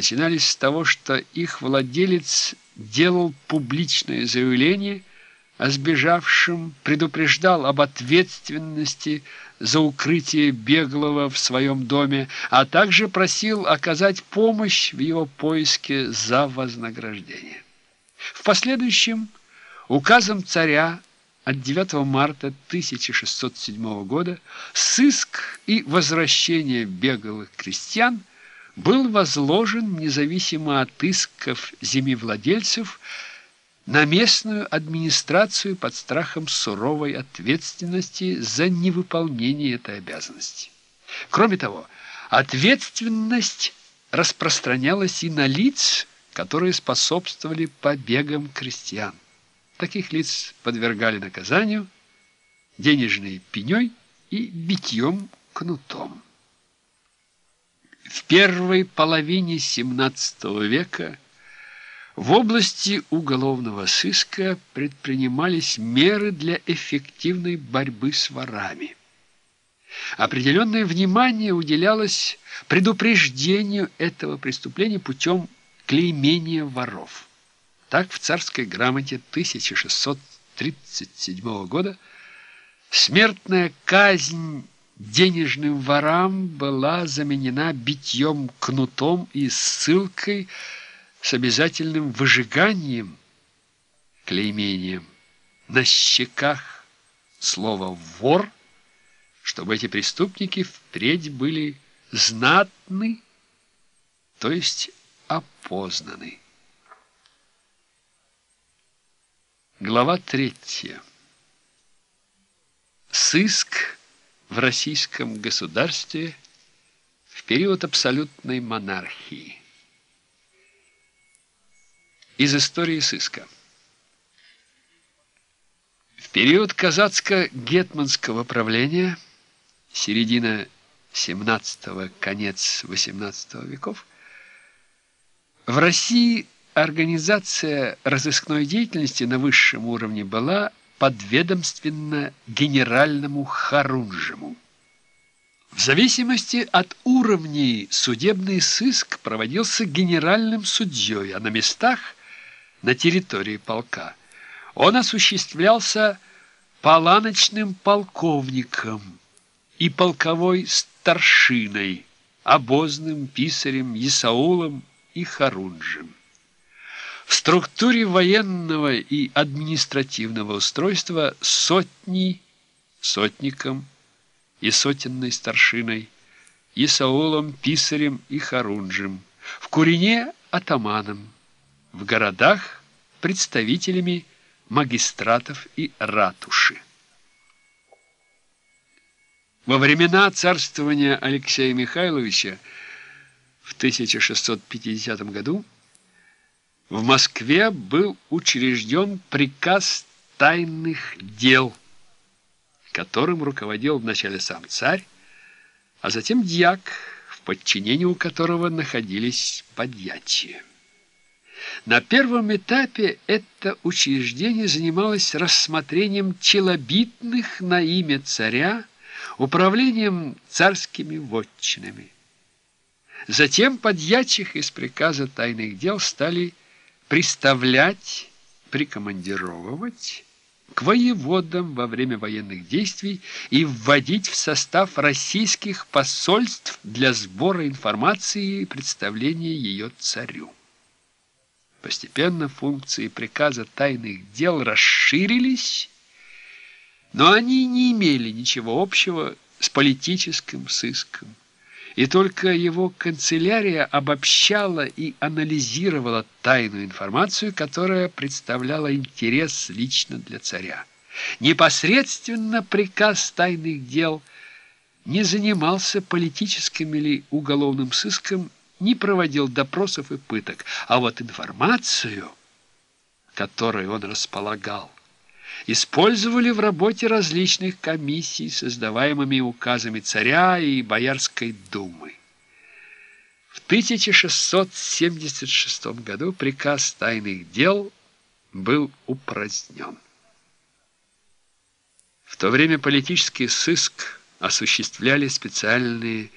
начинались с того, что их владелец делал публичное заявление о сбежавшем, предупреждал об ответственности за укрытие беглого в своем доме, а также просил оказать помощь в его поиске за вознаграждение. В последующем указом царя от 9 марта 1607 года сыск и возвращение беглых крестьян был возложен, независимо от исков землевладельцев, на местную администрацию под страхом суровой ответственности за невыполнение этой обязанности. Кроме того, ответственность распространялась и на лиц, которые способствовали побегам крестьян. Таких лиц подвергали наказанию денежной пеней и битьем кнутом. В первой половине XVII века в области уголовного сыска предпринимались меры для эффективной борьбы с ворами. Определенное внимание уделялось предупреждению этого преступления путем клеймения воров. Так в царской грамоте 1637 года смертная казнь денежным ворам была заменена битьем кнутом и ссылкой с обязательным выжиганием, клеймением на щеках слова «вор», чтобы эти преступники впредь были знатны, то есть опознаны. Глава третья. Сыск в российском государстве в период абсолютной монархии. Из истории сыска. В период казацко-гетманского правления, середина 17-го, конец 18 веков, в России организация разыскной деятельности на высшем уровне была подведомственна генеральному Харунжему. В зависимости от уровней судебный сыск проводился генеральным судьей, а на местах на территории полка. Он осуществлялся паланочным полковником и полковой старшиной, обозным писарем Исаулом и Харунжем. Структуре военного и административного устройства сотни, сотником и сотенной старшиной, Исаулом, писарем и Харунжем, в Курине – атаманом, в городах – представителями магистратов и ратуши. Во времена царствования Алексея Михайловича в 1650 году в Москве был учрежден приказ тайных дел, которым руководил вначале сам царь, а затем дьяк, в подчинении у которого находились подьячие. На первом этапе это учреждение занималось рассмотрением челобитных на имя царя, управлением царскими вотчинами. Затем подьячих из приказа тайных дел стали приставлять, прикомандировывать к воеводам во время военных действий и вводить в состав российских посольств для сбора информации и представления ее царю. Постепенно функции приказа тайных дел расширились, но они не имели ничего общего с политическим сыском и только его канцелярия обобщала и анализировала тайную информацию, которая представляла интерес лично для царя. Непосредственно приказ тайных дел не занимался политическим или уголовным сыском, не проводил допросов и пыток, а вот информацию, которой он располагал, использовали в работе различных комиссий, создаваемыми указами царя и Боярской думы. В 1676 году приказ тайных дел был упразднен. В то время политический сыск осуществляли специальные